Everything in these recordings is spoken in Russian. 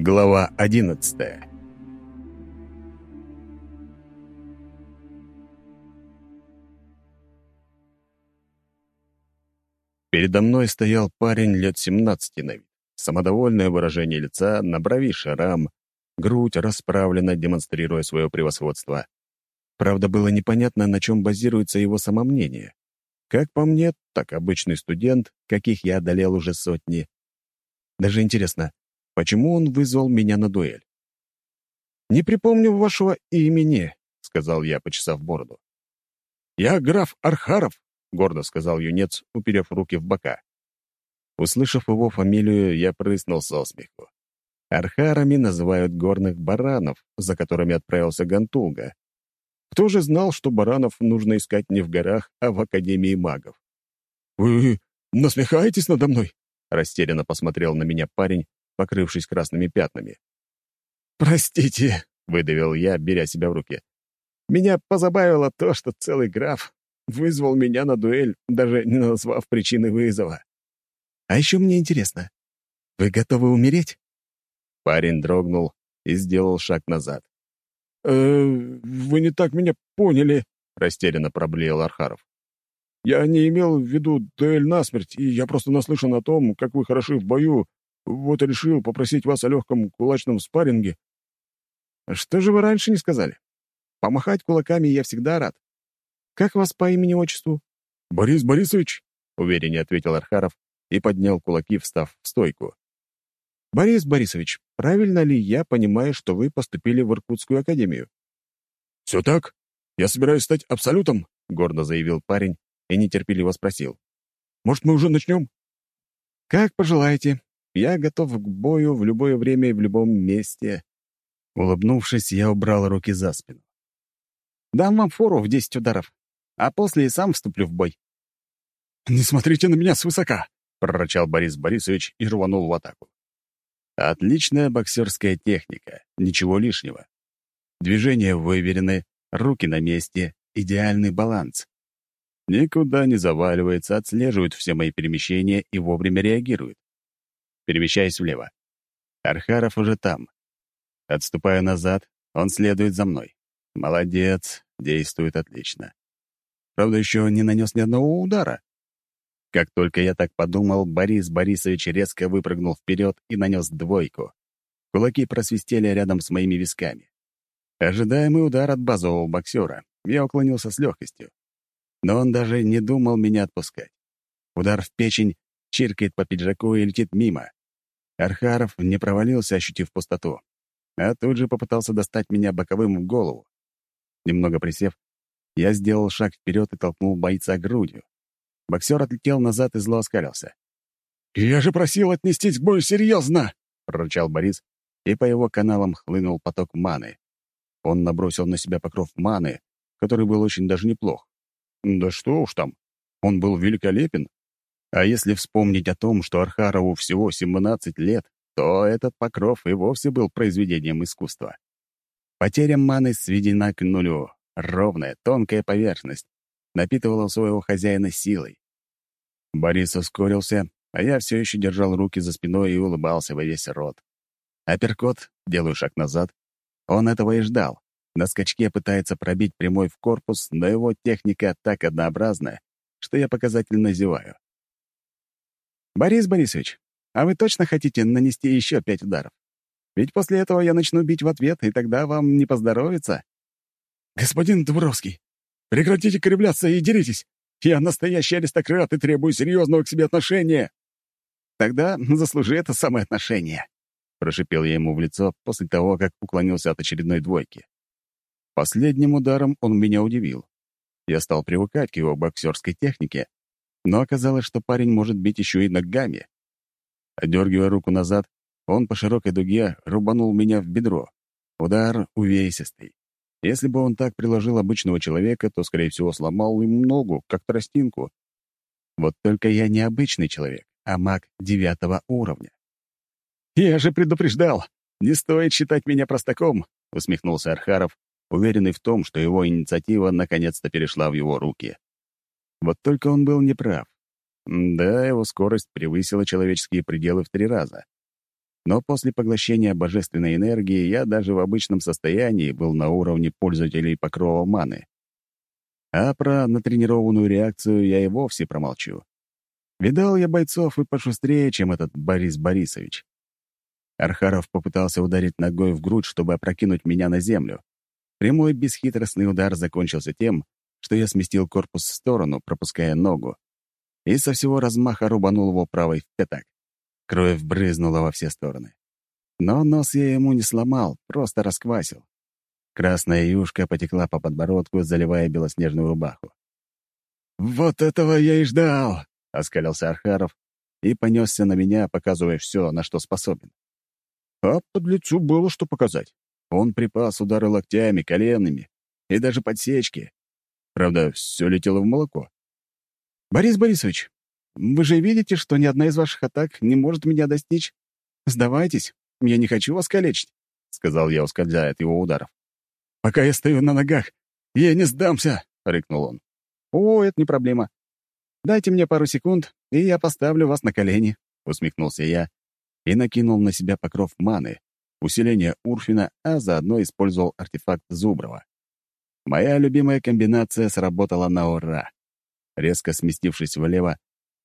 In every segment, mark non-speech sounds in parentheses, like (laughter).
Глава одиннадцатая Передо мной стоял парень лет семнадцати на вид. Самодовольное выражение лица, на брови шрам, грудь расправлена, демонстрируя свое превосходство. Правда, было непонятно, на чем базируется его самомнение. Как по мне, так обычный студент, каких я одолел уже сотни. Даже интересно, почему он вызвал меня на дуэль? «Не припомню вашего имени», — сказал я, почесав бороду. «Я граф Архаров», — гордо сказал юнец, уперев руки в бока. Услышав его фамилию, я прыснул со смеху. Архарами называют горных баранов, за которыми отправился Гантулга. Кто же знал, что баранов нужно искать не в горах, а в Академии магов? «Вы насмехаетесь надо мной?» — растерянно посмотрел на меня парень, покрывшись красными пятнами. «Простите», — выдавил я, беря себя в руки. «Меня позабавило то, что целый граф вызвал меня на дуэль, даже не назвав причины вызова. А еще мне интересно, вы готовы умереть?» Парень дрогнул и сделал шаг назад. «Э, «Вы не так меня поняли», — растерянно проблеял Архаров. «Я не имел в виду дуэль насмерть, и я просто наслышан о том, как вы хороши в бою, вот и решил попросить вас о легком кулачном спарринге». «Что же вы раньше не сказали? Помахать кулаками я всегда рад. Как вас по имени-отчеству?» «Борис Борисович», — увереннее ответил Архаров и поднял кулаки, встав в стойку. «Борис Борисович, правильно ли я понимаю, что вы поступили в Иркутскую академию?» «Все так. Я собираюсь стать абсолютом», — гордо заявил парень и нетерпеливо спросил. «Может, мы уже начнем?» «Как пожелаете. Я готов к бою в любое время и в любом месте». Улыбнувшись, я убрал руки за спину. «Дам вам фору в десять ударов, а после и сам вступлю в бой». «Не смотрите на меня свысока!» — прорычал Борис Борисович и рванул в атаку. Отличная боксерская техника, ничего лишнего. Движения выверены, руки на месте, идеальный баланс. Никуда не заваливается, отслеживает все мои перемещения и вовремя реагирует. Перемещаясь влево. Архаров уже там. Отступаю назад, он следует за мной. Молодец, действует отлично. Правда, еще не нанес ни одного удара. Как только я так подумал, Борис Борисович резко выпрыгнул вперед и нанес двойку. Кулаки просвистели рядом с моими висками. Ожидаемый удар от базового боксера. Я уклонился с легкостью. Но он даже не думал меня отпускать. Удар в печень чиркает по пиджаку и летит мимо. Архаров не провалился, ощутив пустоту, а тут же попытался достать меня боковым в голову. Немного присев, я сделал шаг вперед и толкнул бойца грудью. Боксер отлетел назад и зло оскалился. «Я же просил отнестись к бою серьезно!» — прорычал Борис, и по его каналам хлынул поток маны. Он набросил на себя покров маны, который был очень даже неплох. Да что уж там, он был великолепен. А если вспомнить о том, что Архарову всего 17 лет, то этот покров и вовсе был произведением искусства. Потеря маны сведена к нулю, ровная, тонкая поверхность, напитывала своего хозяина силой. Борис ускорился, а я все еще держал руки за спиной и улыбался во весь рот. Апперкот, делаю шаг назад. Он этого и ждал. На скачке пытается пробить прямой в корпус, но его техника так однообразна, что я показательно зеваю. «Борис Борисович, а вы точно хотите нанести еще пять ударов? Ведь после этого я начну бить в ответ, и тогда вам не поздоровится». «Господин Дубровский, Прекратите кривляться и деритесь! Я настоящий аристократ и требую серьезного к себе отношения!» «Тогда заслужи это самое отношение», — прошипел я ему в лицо после того, как уклонился от очередной двойки. Последним ударом он меня удивил. Я стал привыкать к его боксерской технике, но оказалось, что парень может бить еще и ногами. Одергивая руку назад, он по широкой дуге рубанул меня в бедро. Удар увесистый. Если бы он так приложил обычного человека, то, скорее всего, сломал ему ногу, как тростинку. Вот только я не обычный человек, а маг девятого уровня. «Я же предупреждал! Не стоит считать меня простаком!» — усмехнулся Архаров, уверенный в том, что его инициатива наконец-то перешла в его руки. Вот только он был неправ. Да, его скорость превысила человеческие пределы в три раза. Но после поглощения божественной энергии я даже в обычном состоянии был на уровне пользователей покрова маны. А про натренированную реакцию я и вовсе промолчу. Видал я бойцов и пошустрее, чем этот Борис Борисович. Архаров попытался ударить ногой в грудь, чтобы опрокинуть меня на землю. Прямой бесхитростный удар закончился тем, что я сместил корпус в сторону, пропуская ногу, и со всего размаха рубанул его правой в пятак. Кровь брызнула во все стороны. Но нос я ему не сломал, просто расквасил. Красная юшка потекла по подбородку, заливая белоснежную рубаху. «Вот этого я и ждал!» — оскалился Архаров и понесся на меня, показывая все, на что способен. А под лицу было что показать. Он припас удары локтями, коленами и даже подсечки. Правда, все летело в молоко. «Борис Борисович, вы же видите, что ни одна из ваших атак не может меня достичь? Сдавайтесь, я не хочу вас калечить», — сказал я, ускользая от его ударов. «Пока я стою на ногах, я не сдамся!» — рыкнул он. «О, это не проблема. Дайте мне пару секунд, и я поставлю вас на колени», — усмехнулся я и накинул на себя покров маны, усиление Урфина, а заодно использовал артефакт Зуброва. Моя любимая комбинация сработала на ура. Резко сместившись влево,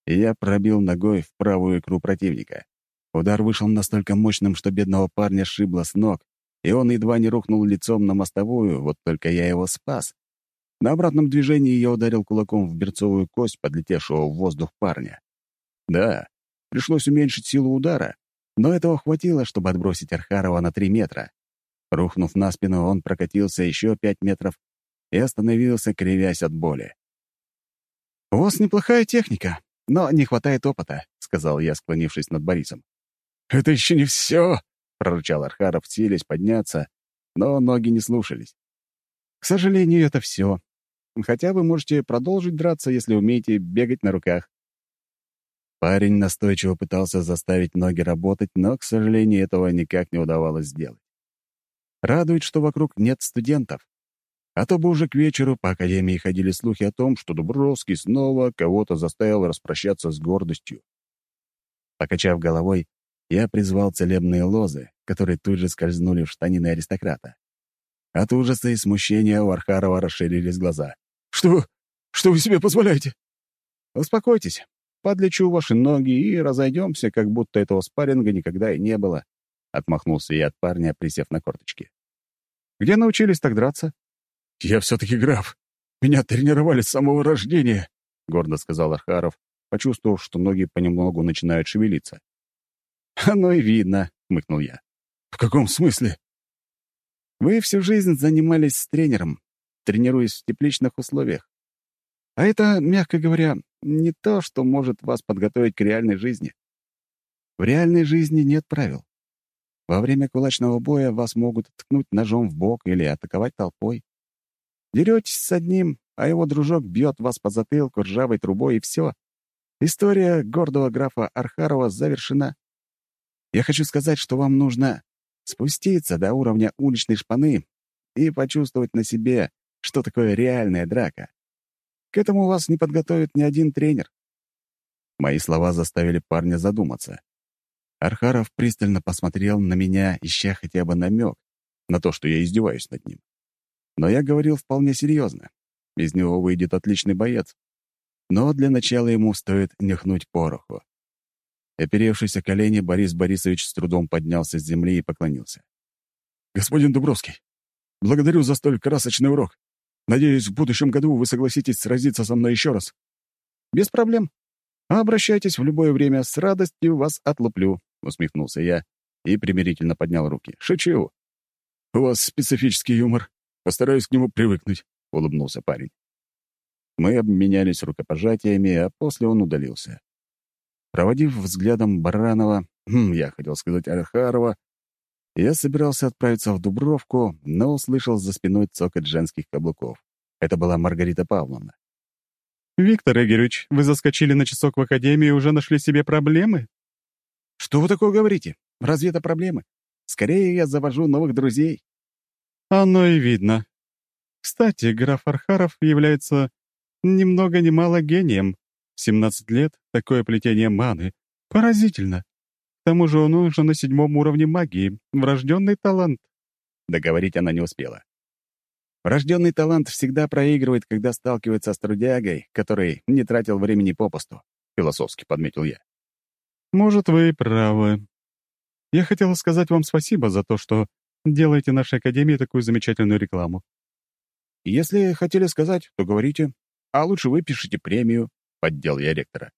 я пробил ногой в правую икру противника. Удар вышел настолько мощным, что бедного парня шибло с ног, и он едва не рухнул лицом на мостовую, вот только я его спас. На обратном движении я ударил кулаком в берцовую кость подлетевшего в воздух парня. Да, пришлось уменьшить силу удара, но этого хватило, чтобы отбросить Архарова на три метра. Рухнув на спину, он прокатился еще пять метров и остановился, кривясь от боли. «У вас неплохая техника, но не хватает опыта», — сказал я, склонившись над Борисом. «Это еще не все!» — прорычал Архаров, силясь подняться, но ноги не слушались. «К сожалению, это все. Хотя вы можете продолжить драться, если умеете бегать на руках». Парень настойчиво пытался заставить ноги работать, но, к сожалению, этого никак не удавалось сделать. Радует, что вокруг нет студентов. А то бы уже к вечеру по Академии ходили слухи о том, что Дубровский снова кого-то заставил распрощаться с гордостью. Покачав головой, я призвал целебные лозы, которые тут же скользнули в штанины аристократа. От ужаса и смущения у Архарова расширились глаза. «Что? Что вы себе позволяете?» «Успокойтесь. Подлечу ваши ноги и разойдемся, как будто этого спарринга никогда и не было», — отмахнулся я от парня, присев на корточки. «Где научились так драться?» «Я все-таки граф. Меня тренировали с самого рождения», — гордо сказал Архаров, почувствовав, что ноги понемногу начинают шевелиться. «Оно и видно», — хмыкнул я. «В каком смысле?» «Вы всю жизнь занимались с тренером, тренируясь в тепличных условиях. А это, мягко говоря, не то, что может вас подготовить к реальной жизни. В реальной жизни нет правил. Во время кулачного боя вас могут ткнуть ножом в бок или атаковать толпой. Деретесь с одним, а его дружок бьет вас по затылку ржавой трубой, и все. История гордого графа Архарова завершена. Я хочу сказать, что вам нужно спуститься до уровня уличной шпаны и почувствовать на себе, что такое реальная драка. К этому вас не подготовит ни один тренер. Мои слова заставили парня задуматься. Архаров пристально посмотрел на меня, ища хотя бы намек на то, что я издеваюсь над ним. Но я говорил вполне серьезно. Из него выйдет отличный боец. Но для начала ему стоит нюхнуть пороху. Оперевшись о колени, Борис Борисович с трудом поднялся с земли и поклонился. «Господин Дубровский, благодарю за столь красочный урок. Надеюсь, в будущем году вы согласитесь сразиться со мной еще раз». «Без проблем. Обращайтесь в любое время, с радостью вас отлуплю», — усмехнулся я и примирительно поднял руки. «Шучу. У вас специфический юмор. Постараюсь к нему привыкнуть», — улыбнулся парень. Мы обменялись рукопожатиями, а после он удалился. Проводив взглядом Баранова, (clears throat) хм, я хотел сказать Архарова, я собирался отправиться в Дубровку, но услышал за спиной цокот женских каблуков. Это была Маргарита Павловна. «Виктор Игоревич, вы заскочили на часок в академию и уже нашли себе проблемы?» «Что вы такое говорите? Разве это проблемы? Скорее, я завожу новых друзей». Оно и видно. Кстати, граф Архаров является ни много ни мало гением. 17 лет — такое плетение маны. Поразительно. тому же он уже на седьмом уровне магии. Врожденный талант». Договорить она не успела. Врожденный талант всегда проигрывает, когда сталкивается с трудягой, который не тратил времени попусту, — философски подметил я. «Может, вы и правы. Я хотела сказать вам спасибо за то, что делаете нашей Академии такую замечательную рекламу». «Если хотели сказать, то говорите. А лучше выпишите премию», — поддел я ректора.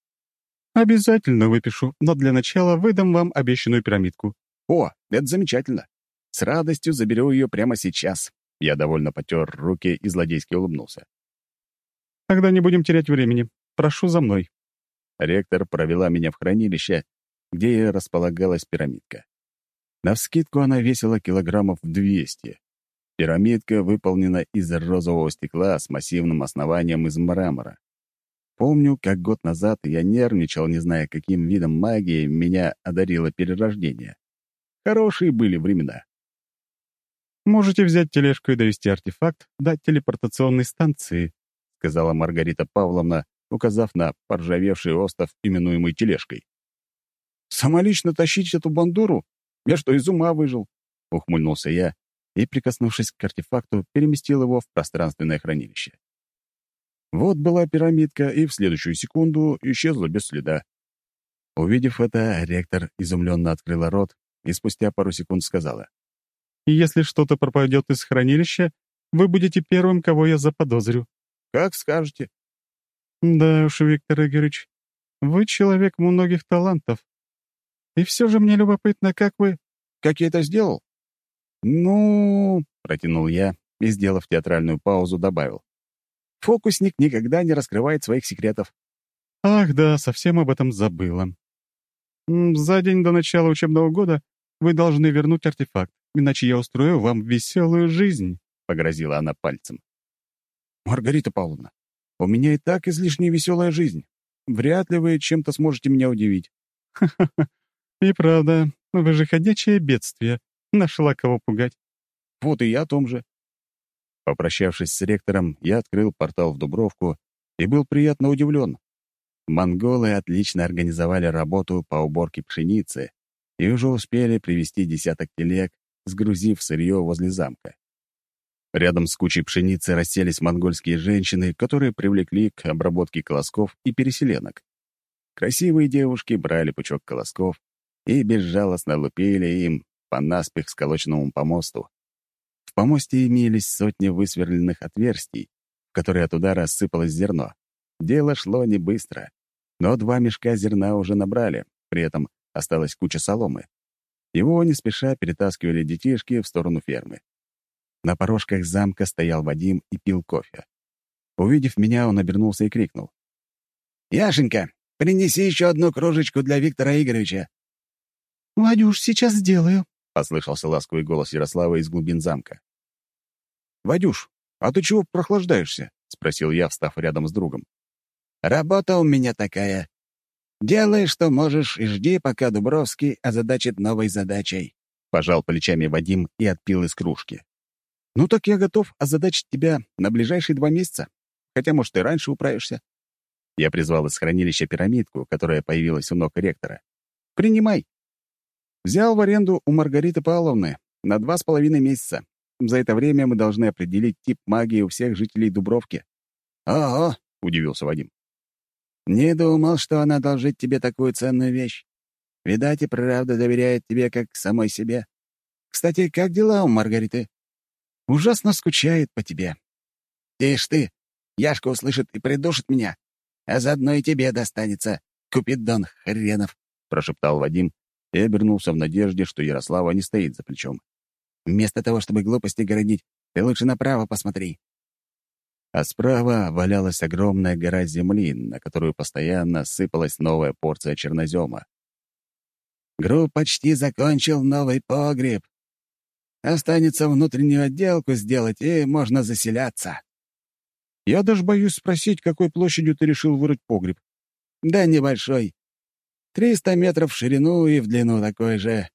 «Обязательно выпишу, но для начала выдам вам обещанную пирамидку». «О, это замечательно. С радостью заберу ее прямо сейчас. Я довольно потер руки и злодейски улыбнулся. «Тогда не будем терять времени. Прошу за мной». Ректор провела меня в хранилище, где располагалась пирамидка. Навскидку она весила килограммов 200. Пирамидка выполнена из розового стекла с массивным основанием из мрамора. Помню, как год назад я нервничал, не зная, каким видом магии меня одарило перерождение. Хорошие были времена. «Можете взять тележку и довести артефакт до телепортационной станции», сказала Маргарита Павловна, указав на поржавевший остов, именуемый тележкой. «Самолично тащить эту бандуру? Я что, из ума выжил?» — ухмыльнулся я и, прикоснувшись к артефакту, переместил его в пространственное хранилище. Вот была пирамидка, и в следующую секунду исчезла без следа. Увидев это, ректор изумленно открыла рот и спустя пару секунд сказала. Если что-то пропадет из хранилища, вы будете первым, кого я заподозрю». «Как скажете». «Да уж, Виктор Игоревич, вы человек многих талантов. И все же мне любопытно, как вы...» «Как я это сделал?» «Ну...» — протянул я и, сделав театральную паузу, добавил. «Фокусник никогда не раскрывает своих секретов». «Ах да, совсем об этом забыла. За день до начала учебного года вы должны вернуть артефакт иначе я устрою вам веселую жизнь», — погрозила она пальцем. «Маргарита Павловна, у меня и так излишне веселая жизнь. Вряд ли вы чем-то сможете меня удивить». «Ха-ха-ха, (laughs) и правда, вы же ходячее бедствие. Нашла кого пугать». «Вот и я о том же». Попрощавшись с ректором, я открыл портал в Дубровку и был приятно удивлен. Монголы отлично организовали работу по уборке пшеницы и уже успели привести десяток телег сгрузив сырье возле замка. Рядом с кучей пшеницы расселись монгольские женщины, которые привлекли к обработке колосков и переселенок. Красивые девушки брали пучок колосков и безжалостно лупили им по наспех сколоченному помосту. В помосте имелись сотни высверленных отверстий, в которые от удара рассыпалось зерно. Дело шло не быстро, но два мешка зерна уже набрали, при этом осталась куча соломы. Его не спеша перетаскивали детишки в сторону фермы. На порожках замка стоял Вадим и пил кофе. Увидев меня, он обернулся и крикнул. «Яшенька, принеси еще одну кружечку для Виктора Игоревича». «Вадюш, сейчас сделаю», — послышался ласковый голос Ярослава из глубин замка. «Вадюш, а ты чего прохлаждаешься?» — спросил я, встав рядом с другом. «Работа у меня такая. Делай, что можешь, и жди, пока Дубровский озадачит новой задачей», — пожал плечами Вадим и отпил из кружки. «Ну так я готов озадачить тебя на ближайшие два месяца. Хотя, может, и раньше управишься». Я призвал из хранилища пирамидку, которая появилась у ног ректора. «Принимай». Взял в аренду у Маргариты Павловны на два с половиной месяца. За это время мы должны определить тип магии у всех жителей Дубровки. «Ого!» — удивился Вадим. Не думал, что она должит тебе такую ценную вещь. Видать, и правда доверяет тебе как самой себе. Кстати, как дела у Маргариты? Ужасно скучает по тебе. Тише ты. Яшка услышит и придушит меня. А заодно и тебе достанется. Купидон хренов, — прошептал Вадим и обернулся в надежде, что Ярослава не стоит за плечом. Вместо того, чтобы глупости городить, ты лучше направо посмотри а справа валялась огромная гора земли, на которую постоянно сыпалась новая порция чернозема. «Гру почти закончил новый погреб. Останется внутреннюю отделку сделать, и можно заселяться». «Я даже боюсь спросить, какой площадью ты решил вырыть погреб». «Да небольшой. Триста метров в ширину и в длину такой же».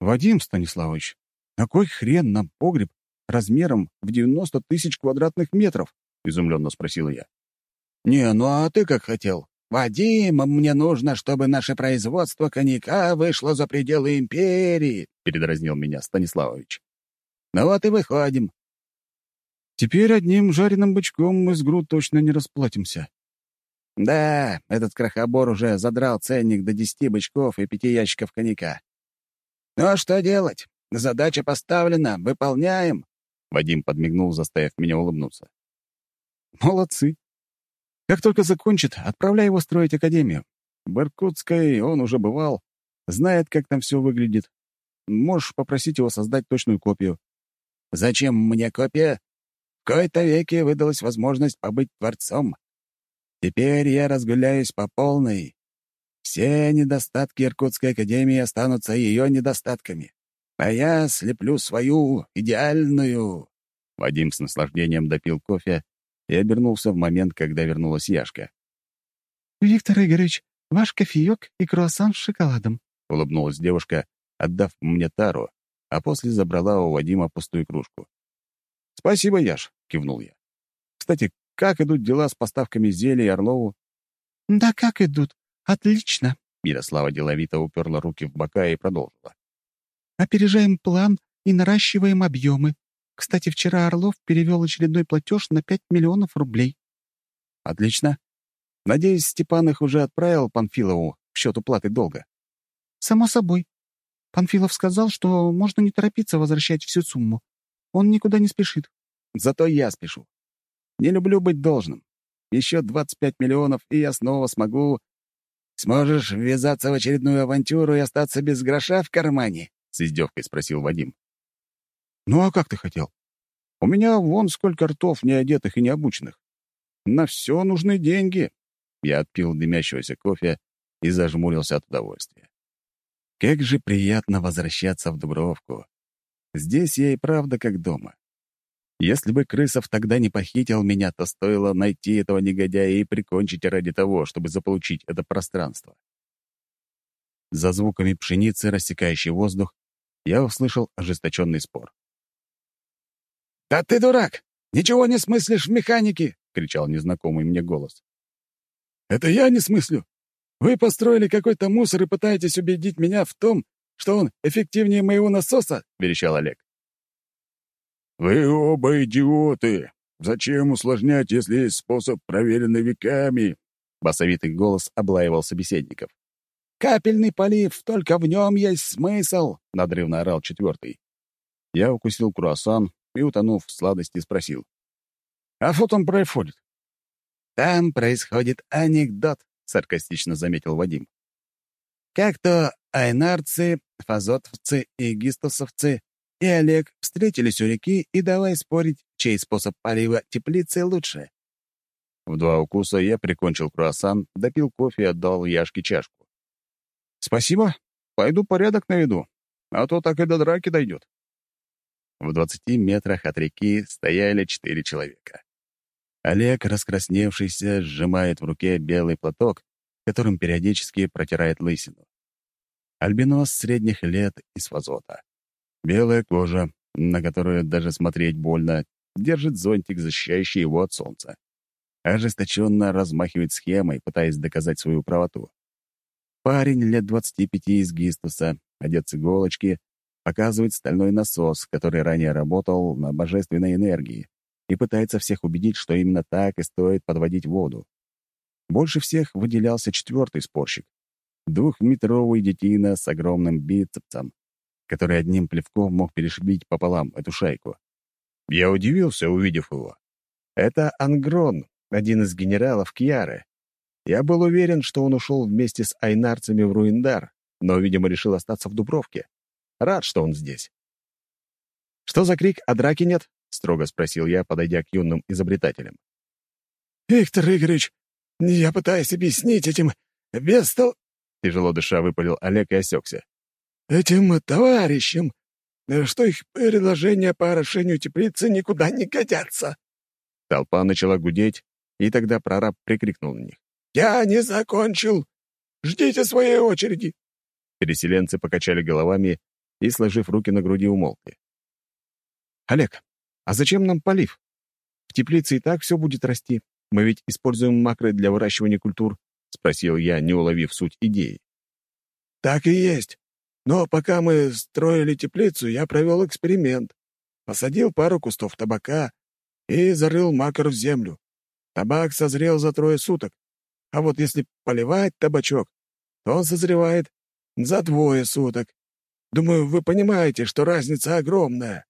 «Вадим Станиславович, на кой хрен нам погреб, размером в 90 тысяч квадратных метров?» — изумленно спросила я. «Не, ну а ты как хотел?» «Вадим, мне нужно, чтобы наше производство коньяка вышло за пределы империи», — передразнил меня Станиславович. «Ну вот и выходим». «Теперь одним жареным бычком мы с ГРУ точно не расплатимся». «Да, этот крохобор уже задрал ценник до десяти бычков и пяти ящиков коньяка. Ну а что делать? Задача поставлена, выполняем». Вадим подмигнул, заставив меня улыбнуться. «Молодцы. Как только закончит, отправляй его строить академию. В Иркутской он уже бывал, знает, как там все выглядит. Можешь попросить его создать точную копию. Зачем мне копия? В кои-то веке выдалась возможность побыть творцом. Теперь я разгуляюсь по полной. Все недостатки Иркутской академии останутся ее недостатками. А я слеплю свою идеальную. Вадим с наслаждением допил кофе и обернулся в момент, когда вернулась Яшка. «Виктор Игоревич, ваш кофеек и круассан с шоколадом», — улыбнулась девушка, отдав мне тару, а после забрала у Вадима пустую кружку. «Спасибо, Яш», — кивнул я. «Кстати, как идут дела с поставками зелий Орлову?» «Да как идут? Отлично», — Ярослава деловито уперла руки в бока и продолжила. «Опережаем план и наращиваем объемы. Кстати, вчера Орлов перевел очередной платеж на 5 миллионов рублей. Отлично. Надеюсь, Степан их уже отправил Панфилову в счет уплаты долга. Само собой. Панфилов сказал, что можно не торопиться возвращать всю сумму. Он никуда не спешит. Зато я спешу. Не люблю быть должным. Еще 25 миллионов, и я снова смогу... «Сможешь ввязаться в очередную авантюру и остаться без гроша в кармане?» — с издевкой спросил Вадим. «Ну а как ты хотел? У меня вон сколько ртов неодетых и необученных. На все нужны деньги». Я отпил дымящегося кофе и зажмурился от удовольствия. Как же приятно возвращаться в Дубровку. Здесь я и правда как дома. Если бы Крысов тогда не похитил меня, то стоило найти этого негодяя и прикончить ради того, чтобы заполучить это пространство. За звуками пшеницы, рассекающей воздух, я услышал ожесточенный спор. «Да ты дурак! Ничего не смыслишь в механике!» — кричал незнакомый мне голос. «Это я не смыслю. Вы построили какой-то мусор и пытаетесь убедить меня в том, что он эффективнее моего насоса?» — верещал Олег. «Вы оба идиоты! Зачем усложнять, если есть способ, проверенный веками?» Басовитый голос облаивал собеседников. «Капельный полив, только в нем есть смысл!» — надрывно орал четвертый. Я укусил круассан, и, утонув в сладости, спросил. «А что там происходит?» «Там происходит анекдот», — саркастично заметил Вадим. «Как то айнарцы, фазотовцы и гистосовцы и Олег встретились у реки и давай спорить, чей способ полива теплицы лучше». В два укуса я прикончил круассан, допил кофе и отдал Яшке чашку. «Спасибо. Пойду порядок наведу, а то так и до драки дойдет». В двадцати метрах от реки стояли четыре человека. Олег, раскрасневшийся, сжимает в руке белый платок, которым периодически протирает лысину. Альбинос средних лет из фазота. Белая кожа, на которую даже смотреть больно, держит зонтик, защищающий его от солнца. Ожесточенно размахивает схемой, пытаясь доказать свою правоту. Парень лет двадцати пяти из Гистуса, одет с иголочки, показывает стальной насос, который ранее работал на божественной энергии, и пытается всех убедить, что именно так и стоит подводить воду. Больше всех выделялся четвертый спорщик. Двухметровый детина с огромным бицепсом, который одним плевком мог перешибить пополам эту шайку. Я удивился, увидев его. Это Ангрон, один из генералов Кьяры. Я был уверен, что он ушел вместе с айнарцами в Руиндар, но, видимо, решил остаться в Дубровке. Рад, что он здесь. «Что за крик, а драки нет?» — строго спросил я, подойдя к юным изобретателям. «Виктор Игоревич, я пытаюсь объяснить этим бестол...» Тяжело дыша выпалил Олег и осекся. «Этим товарищам, что их предложения по орошению теплицы никуда не годятся». Толпа начала гудеть, и тогда прораб прикрикнул на них. «Я не закончил! Ждите своей очереди!» Переселенцы покачали головами и, сложив руки на груди, умолкли. «Олег, а зачем нам полив? В теплице и так все будет расти. Мы ведь используем макры для выращивания культур. — спросил я, не уловив суть идеи. «Так и есть. Но пока мы строили теплицу, я провел эксперимент. Посадил пару кустов табака и зарыл макар в землю. Табак созрел за трое суток. А вот если поливать табачок, то он созревает за двое суток. Думаю, вы понимаете, что разница огромная.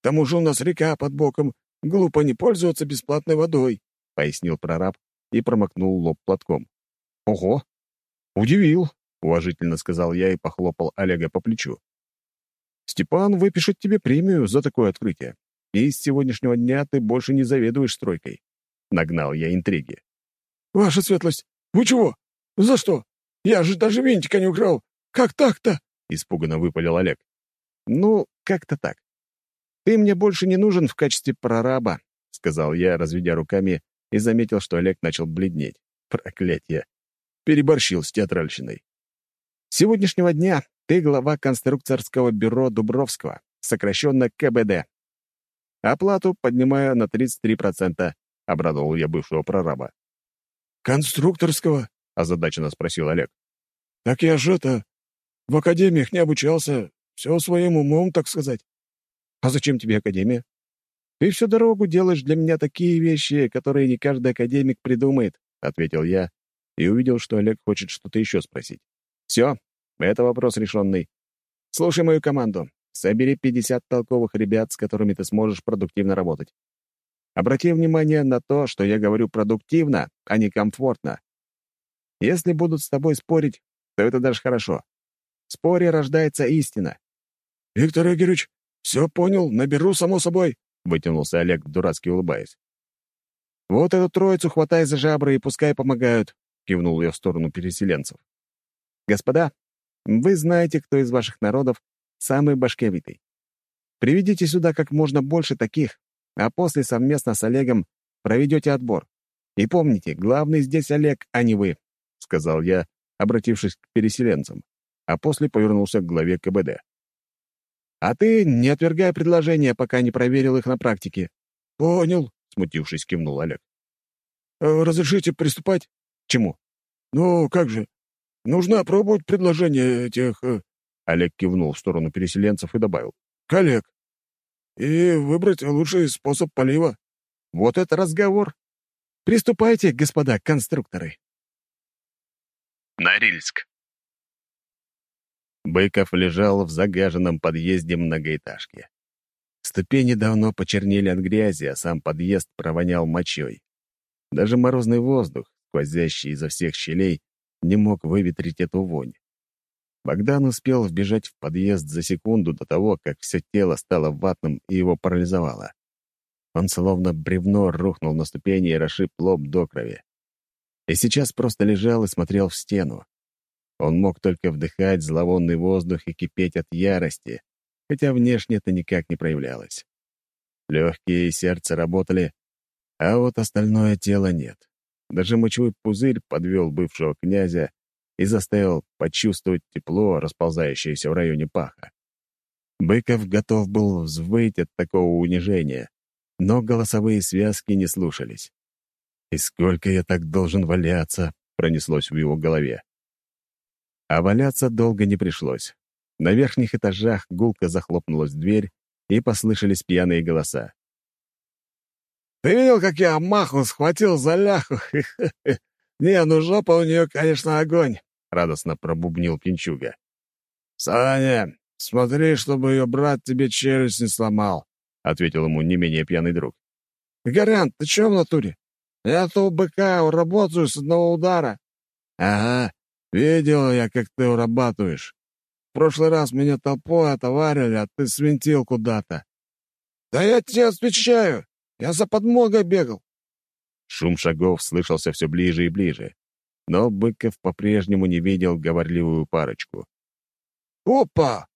К тому же у нас река под боком, глупо не пользоваться бесплатной водой», — пояснил прораб и промокнул лоб платком. «Ого! Удивил!» — уважительно сказал я и похлопал Олега по плечу. «Степан выпишет тебе премию за такое открытие, и с сегодняшнего дня ты больше не заведуешь стройкой». Нагнал я интриги. «Ваша светлость, вы чего? За что? Я же даже винтика не украл. Как так-то?» — испуганно выпалил Олег. «Ну, как-то так. Ты мне больше не нужен в качестве прораба», — сказал я, разведя руками, и заметил, что Олег начал бледнеть. Проклятье. Переборщил с театральщиной. С сегодняшнего дня ты глава конструкторского бюро Дубровского, сокращенно КБД. Оплату поднимаю на 33%, — обрадовал я бывшего прораба. «Конструкторского?» — озадаченно спросил Олег. «Так я же это... В академиях не обучался. Все своим умом, так сказать». «А зачем тебе академия? Ты всю дорогу делаешь для меня такие вещи, которые не каждый академик придумает», — ответил я и увидел, что Олег хочет что-то еще спросить. «Все, это вопрос решенный. Слушай мою команду. Собери 50 толковых ребят, с которыми ты сможешь продуктивно работать. Обрати внимание на то, что я говорю продуктивно, а не комфортно. Если будут с тобой спорить, то это даже хорошо. В споре рождается истина. «Виктор Игоревич, все понял, наберу, само собой», — вытянулся Олег, дурацки улыбаясь. «Вот эту троицу хватай за жабры и пускай помогают», — кивнул я в сторону переселенцев. «Господа, вы знаете, кто из ваших народов самый башкевитый. Приведите сюда как можно больше таких, а после совместно с Олегом проведете отбор. И помните, главный здесь Олег, а не вы», — сказал я, обратившись к переселенцам, а после повернулся к главе КБД. «А ты не отвергай предложения, пока не проверил их на практике». «Понял», — смутившись, кивнул Олег. «Э, «Разрешите приступать?» «Чему?» «Ну, как же. Нужно опробовать предложение этих...» э, Олег кивнул в сторону переселенцев и добавил. «Коллег. И выбрать лучший способ полива». «Вот это разговор! Приступайте, господа конструкторы!» Норильск. Быков лежал в загаженном подъезде многоэтажки. Ступени давно почернели от грязи, а сам подъезд провонял мочой. Даже морозный воздух, сквозящий изо всех щелей, не мог выветрить эту вонь. Богдан успел вбежать в подъезд за секунду до того, как все тело стало ватным и его парализовало. Он словно бревно рухнул на ступени и расшиб лоб до крови. И сейчас просто лежал и смотрел в стену. Он мог только вдыхать зловонный воздух и кипеть от ярости, хотя внешне это никак не проявлялось. Легкие и сердце работали, а вот остальное тело нет. Даже мочевой пузырь подвел бывшего князя и заставил почувствовать тепло, расползающееся в районе паха. Быков готов был взвыть от такого унижения, но голосовые связки не слушались. «И сколько я так должен валяться?» — пронеслось в его голове. А валяться долго не пришлось. На верхних этажах гулко захлопнулась дверь, и послышались пьяные голоса. Ты видел, как я маху схватил за ляху? (laughs) Не, ну жопа у нее, конечно, огонь, — радостно пробубнил Пинчуга. Саня, смотри, чтобы ее брат тебе челюсть не сломал, — ответил ему не менее пьяный друг. Гарант, ты че в натуре? Я-то у быка работаю с одного удара. Ага, видел я, как ты урабатываешь. В прошлый раз меня толпой отоварили, а ты свинтил куда-то. Да я тебе отвечаю, я за подмогой бегал. Шум шагов слышался все ближе и ближе, но Быков по-прежнему не видел говорливую парочку. «Опа!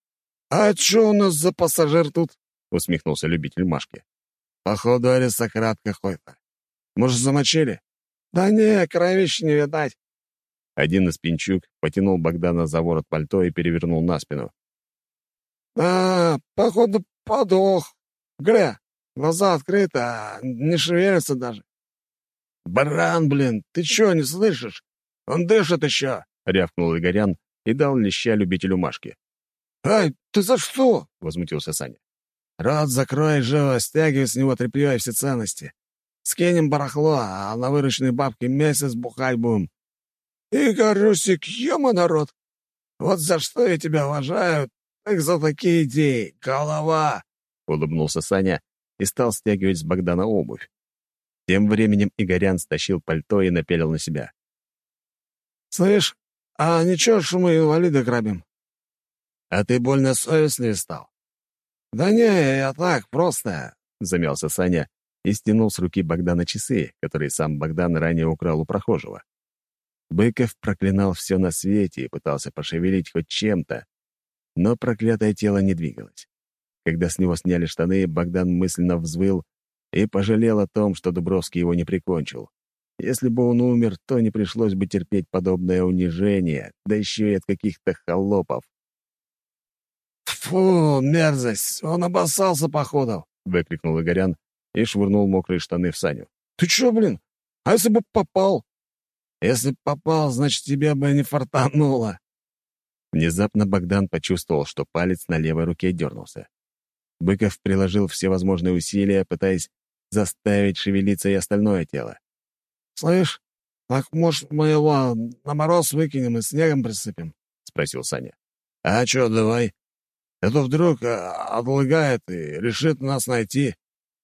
А это что у нас за пассажир тут?» — усмехнулся любитель Машки. «Походу, аристократ какой-то. Может, замочили?» «Да не, кровищ не видать». Один из пинчук потянул Богдана за ворот пальто и перевернул на спину. «А, походу, подох. Гря, Глаза открыты, а не шевелятся даже. Баран, блин, ты чё, не слышишь? Он дышит еще!» — рявкнул Игорян и дал леща любителю Машки. «Ай, ты за что?» — возмутился Саня. «Рот закрой, живо, стягивай с него тряпье и все ценности. Скинем барахло, а на вырученные бабки месяц бухать будем». «Игорь Русик, ема народ! Вот за что я тебя уважаю, так за такие идеи, голова!» — улыбнулся Саня и стал стягивать с Богдана обувь. Тем временем Игорян стащил пальто и напялил на себя. «Слышь, а ничего, что мы инвалида грабим?» «А ты больно совестливый стал». «Да не, я так, просто...» — замялся Саня и стянул с руки Богдана часы, которые сам Богдан ранее украл у прохожего. Быков проклинал все на свете и пытался пошевелить хоть чем-то, но проклятое тело не двигалось. Когда с него сняли штаны, Богдан мысленно взвыл и пожалел о том, что Дубровский его не прикончил. Если бы он умер, то не пришлось бы терпеть подобное унижение, да еще и от каких-то холопов. «Фу, мерзость! Он обоссался, походу!» — выкрикнул Игорян и швырнул мокрые штаны в Саню. «Ты чё, блин? А если бы попал?» «Если б попал, значит, тебе бы не фартануло!» Внезапно Богдан почувствовал, что палец на левой руке дернулся. Быков приложил все возможные усилия, пытаясь заставить шевелиться и остальное тело. «Слышь, так, может, мы его на мороз выкинем и снегом присыпем?» — спросил Саня. «А чё, давай. Это вдруг а, отлагает и решит нас найти.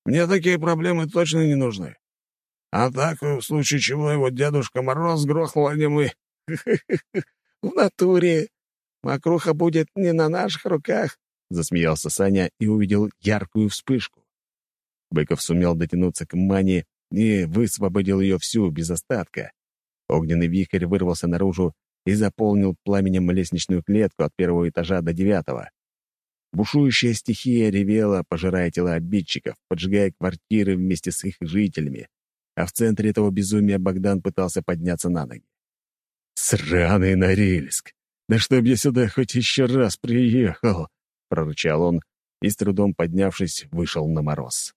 Мне такие проблемы точно не нужны. А так, в случае чего его дедушка Мороз грохнул, а не мы. (laughs) В натуре. Макруха будет не на наших руках, — засмеялся Саня и увидел яркую вспышку. Быков сумел дотянуться к мане и высвободил ее всю, без остатка. Огненный вихрь вырвался наружу и заполнил пламенем лестничную клетку от первого этажа до девятого. Бушующая стихия ревела, пожирая тела обидчиков, поджигая квартиры вместе с их жителями, а в центре этого безумия Богдан пытался подняться на ноги. «Сраный Норильск! Да чтоб я сюда хоть еще раз приехал!» — прорычал он и, с трудом поднявшись, вышел на мороз.